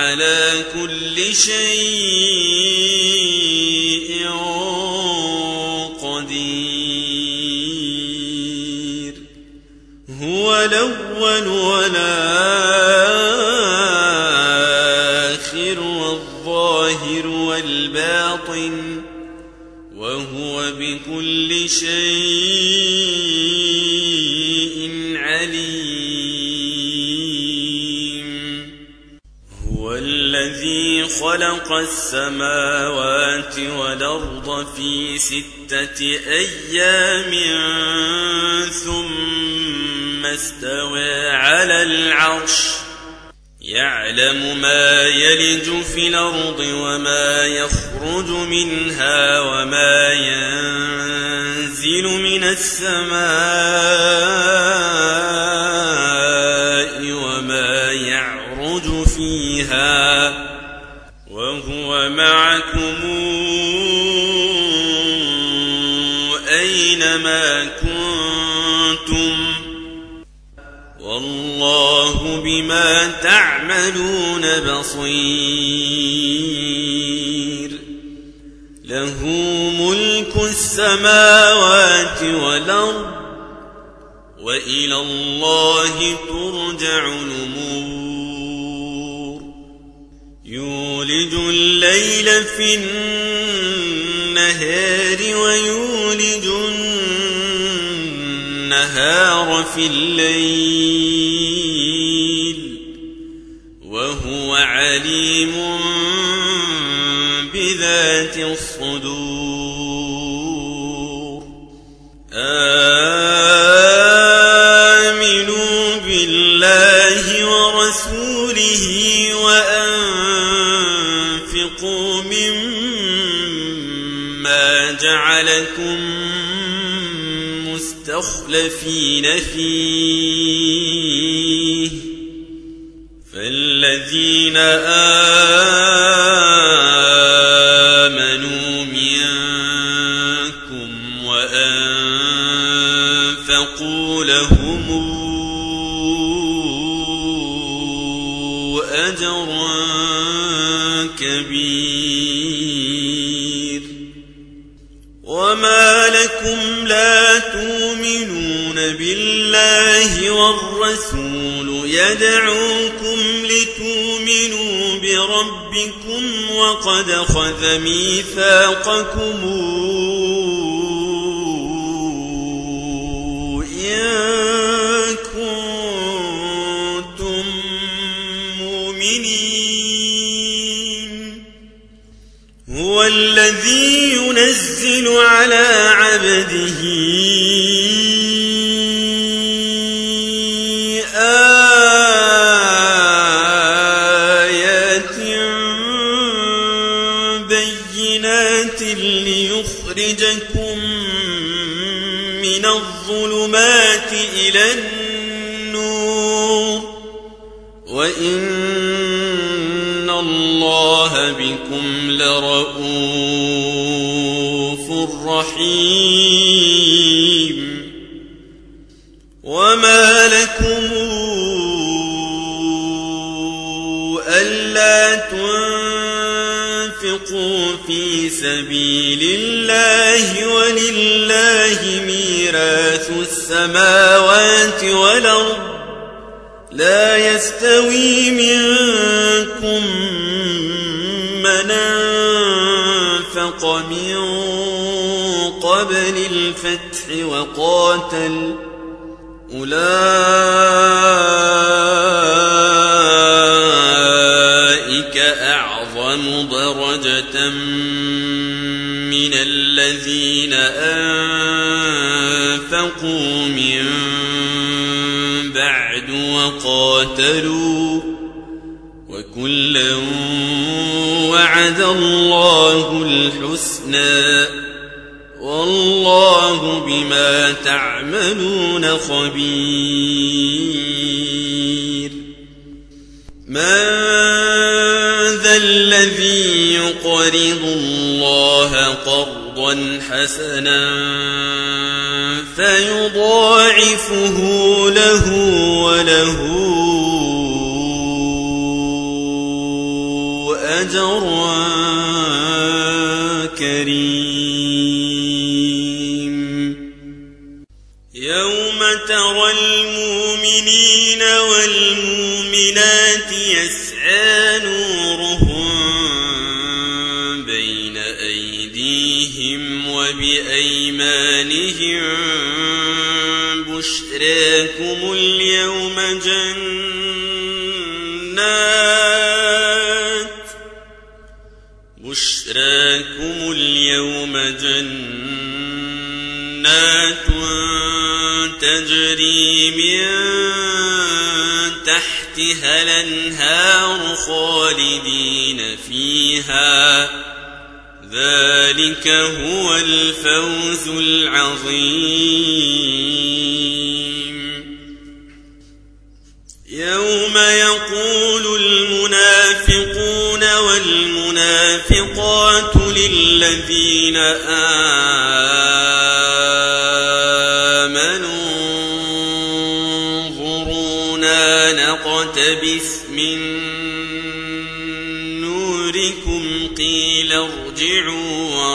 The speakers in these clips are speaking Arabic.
على كل شيء قدير. هو الأول والآخر والظاهر والباطن وهو بكل شيء خلق السماوات والأرض في ستة أيام ثم استوى على العرش. يعلم ما يلج في الأرض وما يخرج منها وما ينزل من السماء. أينما كنتم والله بما تعملون بصير له ملك السماوات والأرض وإلى الله ترجع الأمور. يولج الليل في النهار ويولج النهار في الليل وهو عليم بذات الصدور. آمنوا بالله ورسوله وأنفقوا مما جعلكم مستخلفين فيه فالذين آمنوا والرسول يدعوكم لتؤمنوا بربكم وقد خذ ميثاقكم إن كنتم مؤمنين. هو الذي ينزل على عبده ليخرجكم من الظلمات إلى النور وإن الله بكم لرؤوف رحيم سبيل الله ولله ميراث السماوات والأرض لا يستوي منكم من أنفق من قبل الفتح وقاتل أولئك أعظم درجة أنفقوا من بعد وقاتلوا وكلا وعد الله الحسنى والله بما تعملون خبير. من ذا الذي يقرض الله قرضا حسنا فيضاعفه له وله أجر كريم. يوم ترى المؤمنين والمؤمنات يسعى نورهم بشراكم اليوم جنات بشراكم اليوم جنات تجري من تحتها الأنهار خالدين فيها ذلك هو الفوز العظيم. يوم يقول المنافقون والمنافقات للذين آمنوا انظرونا نقتبس من نوركم قيل ارجعوا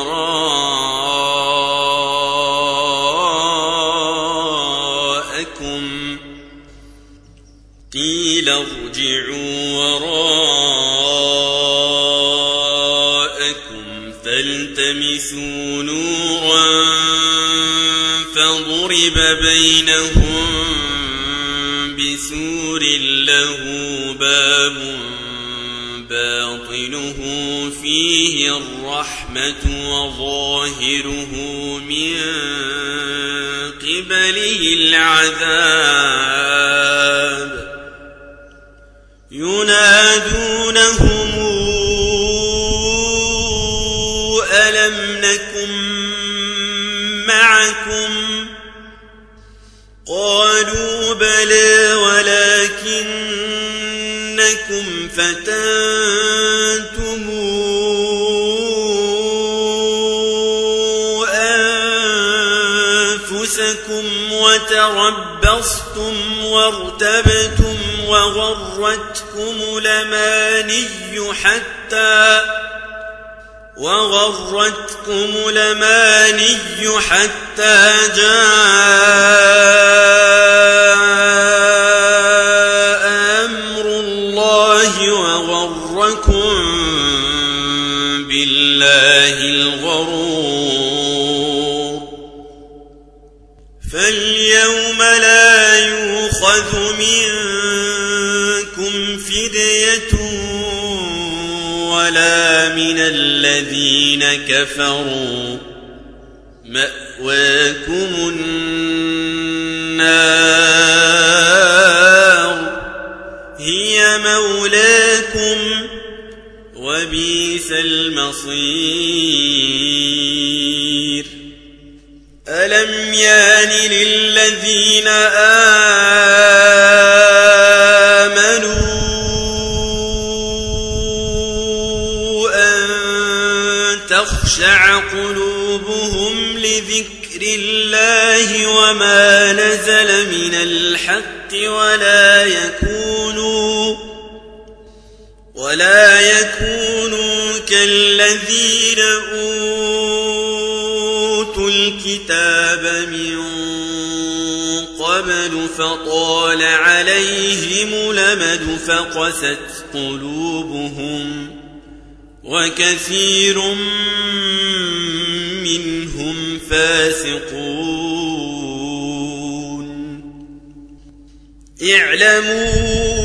وراءكم قيل ارجعوا وراءكم فالتمسوا نورا فضرب بينهم بسور له باب باطنه فيه الرحمة وظاهره من قبله العذاب. ينادونهم ألم نكن معكم؟ قالوا بلى ولكنكم فتنتم أنفسكم وتربصتم وارتبتم وغرتكم الأماني حتى وغرتكم الأماني حتى جاء الله وغركم بالله الغرور. فاليوم لا يؤخذ منكم فدية ولا من الذين كفروا. مأواكم النار. مولاكم وبئس المصير. ألم يان للذين آمنوا أن تخشع قلوبهم لذكر الله وما نزل من الحق ولا يكونوا ولا يكونوا كالذين أوتوا الكتاب من قبل فطال عليهم الأمد فقست قلوبهم وكثير منهم فاسقون اعلموا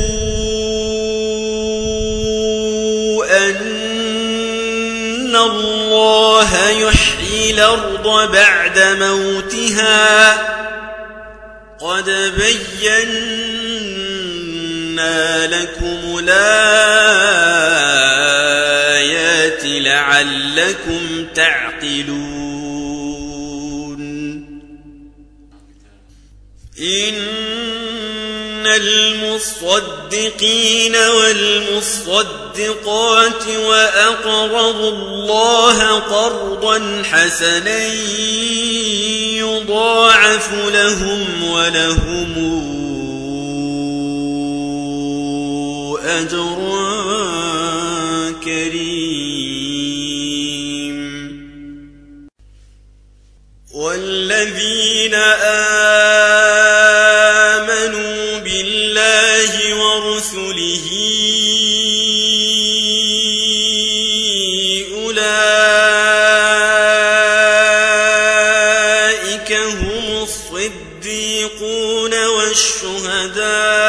الله يحيي الأرض بعد موتها قد بينا لكم الآيات لعلكم تعقلون إن المصدقين والمصدقات وأقرضوا الله قرضا حسنا يضاعف لهم ولهم أجر كريم. والذين آمنوا ورسله. أولئك هم الصديقون والشهداء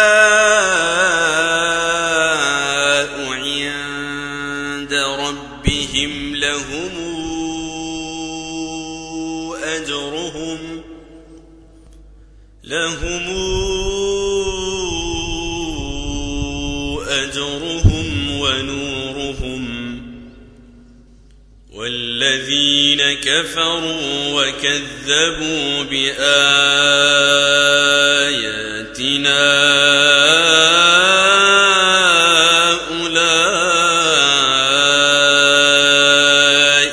عند ربهم لهم أجرهم لهم كفروا وكذبوا بآياتنا.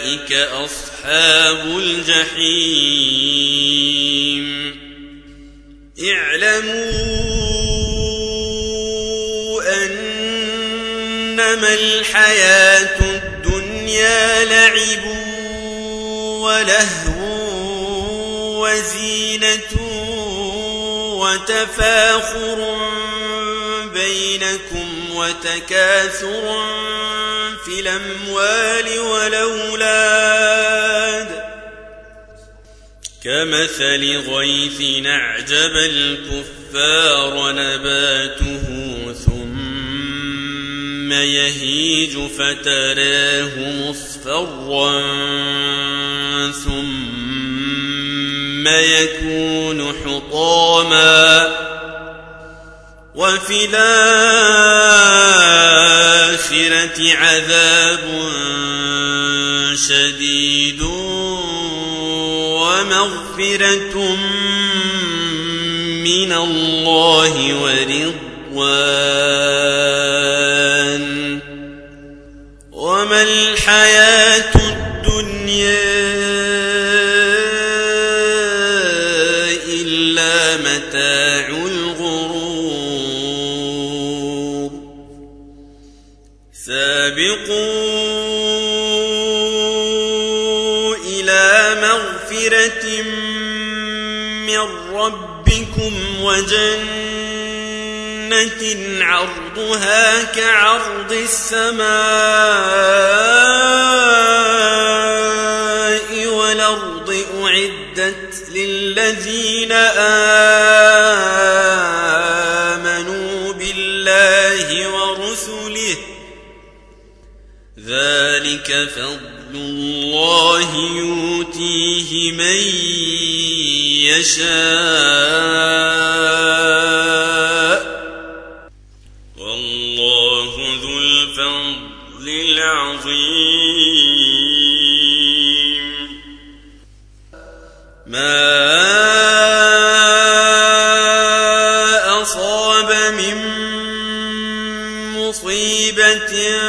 أولئك أصحاب الجحيم. وتفاخر بينكم وتكاثر في الأموال والأولاد كمثل غيث أعجب الكفار نباته ثم يهيج فتراه مصفرا ثم يكون حطاما وفي الآخرة عذاب شديد ومغفرة من الله ورضوان وما الحياة وجنة عرضها كعرض السماء والأرض أعدت للذين آمنوا بالله ورسله ذلك فضل الله يؤتيه من يشاء مصيبة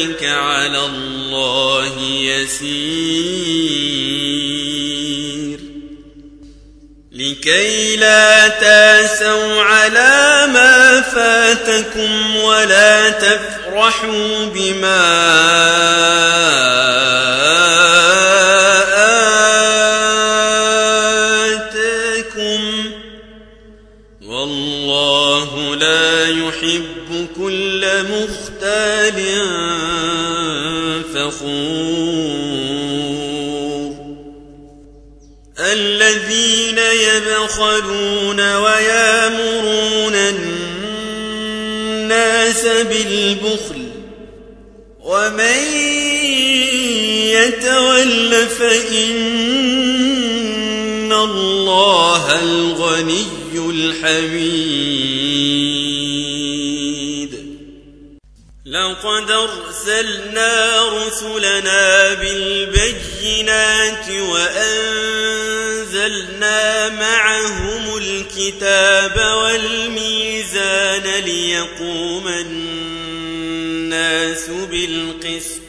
ذلك على الله يسير. لكي لا تاسوا على ما فاتكم ولا تفرحوا بما الناس بالبخل ومن يتول فإن الله الغني الحميد. لقد أرسلنا رسلنا بالبينات وأنزلنا معهم الكتاب والميزان ليقوم الناس بالقسط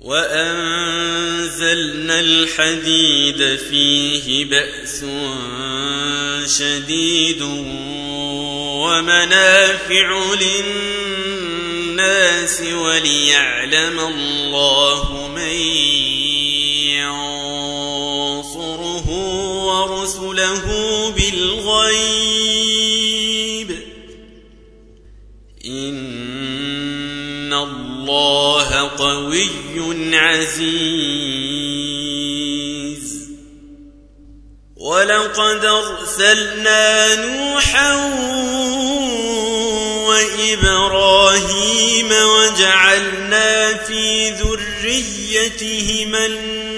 وأنزلنا الحديد فيه بأس شديد ومنافع للناس وليعلم الله من قوي عزيز. ولقد أرسلنا نوحا وإبراهيم وجعلنا في ذريتهما النبوءة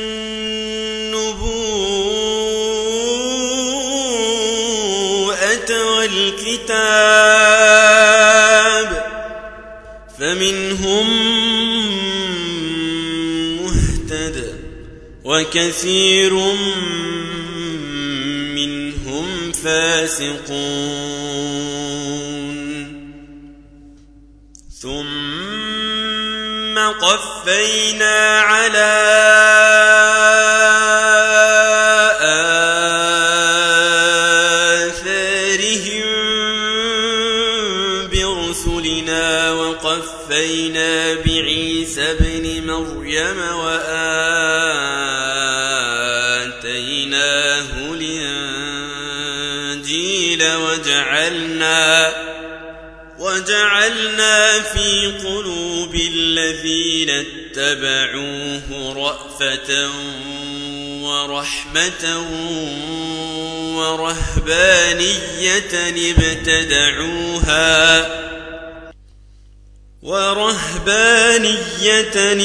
والكتاب. وكثير منهم فاسقون. ثم قفينا على وقفينا بعيسى ابن مريم وآتيناه الإنجيل وجعلنا وجعلنا في قلوب الذين اتبعوه رأفة ورحمة ورهبانية ابتدعوها ورهبانية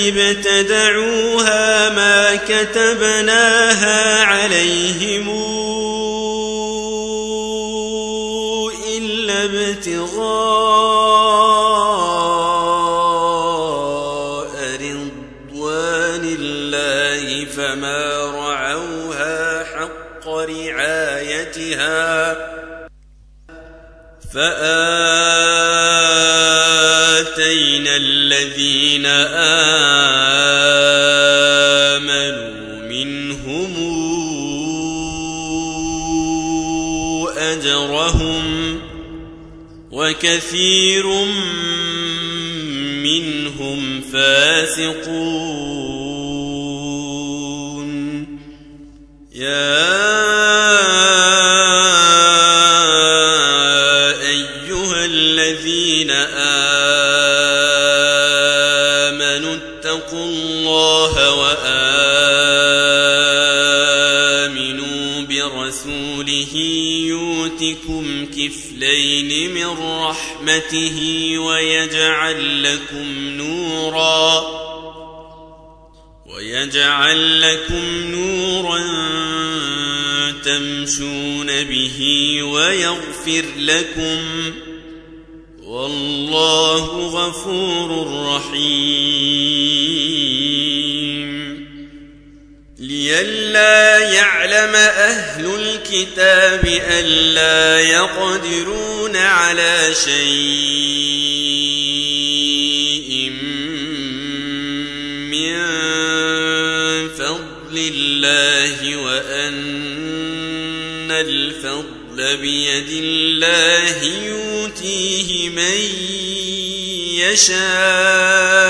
ابتدعوها ما كتبناها عليهم إلا ابتغاء وكثير منهم فاسقون. يا أيها الذين آمنوا اتقوا الله وآمنوا برسوله يؤتكم كفلين من رحمته ويجعل لكم نورا ويجعل لكم نورا تمشون به ويغفر لكم والله غفور رحيم لئلا يعلم أهل الكتاب ألا يقدرون على شيء من فضل الله وأن الفضل بيد الله يؤتيه من يشاء